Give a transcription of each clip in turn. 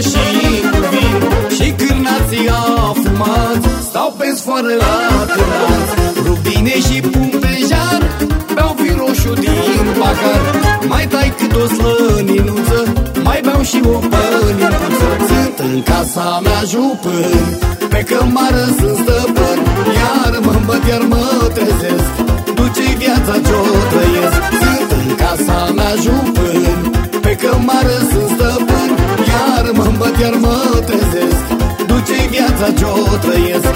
și cu vin. Și cârnații afumați Stau pe sfoară la cârnați Rubine și pun pahar Mai tai cât o slăninuță Mai beau și o păninuță. Sunt în casa mea jupân Pe cămară sunt stăpân Iar mă îmbăt, iar mă trezesc Duce-i viața ce-o trăiesc. Sunt în casa mea jupân Pe cămară sunt stăpân mă îmbăt, iar mă trezesc Duce-i viața ce-o trăiesc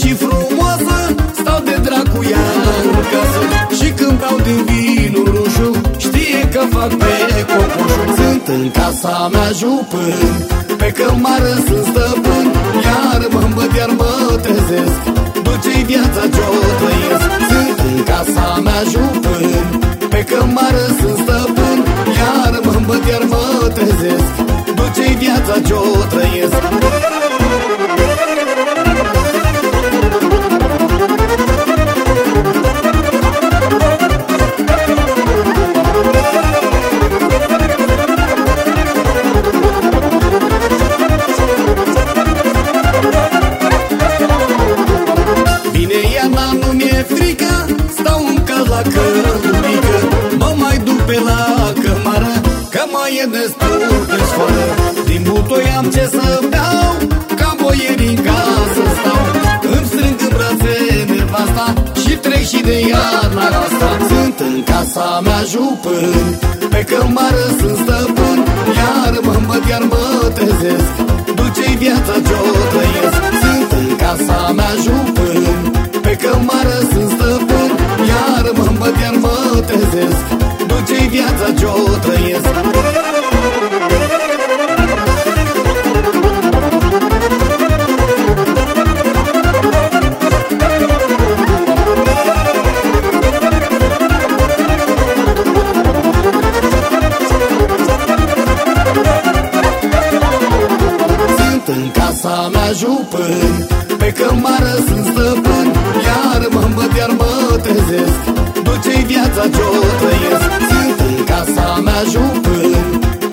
și frumoasă Stau de dracu ea în casă. Și când beau din vinul roșu Știe că fac pe cocoșu. Sunt în casa mea jupân Pe cămară sunt stăpân. Iar mă îmbăt, iar mă trezesc Duce-i viața ce-o trăiesc. Sunt în casa mea jupân Pe cămară sunt stăpân. Iar mă îmbăt, iar mă trezesc Duce-i viața ce-o trăiesc mai e destul de sfoară. Din butoi am ce să beau Ca boieri în casă stau. Îmi strâng în brațe nevasta Și trec și de iarna asta. Sunt în casa mea jupân Pe cămară sunt stăpân. Iar mă îmbăt, iar mă trezesc Duce-i viața ce-o trăiesc. Sunt în casa mea jupân Pe cămară sunt stăpân trezesc Duce-i viața ce-o trăiesc. În casa mea jupân Pe cămară sunt stăpân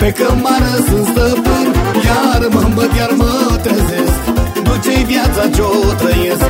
Pe cămară sunt stăpân Iar mă îmbăt, iar mă trezesc. Duce-i viața ce-o trăiesc